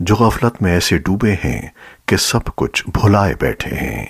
جو غفلت میں ایسے ڈوبے ہیں کہ سب کچھ بھلائے بیٹھے ہیں۔